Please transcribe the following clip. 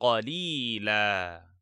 قليلا.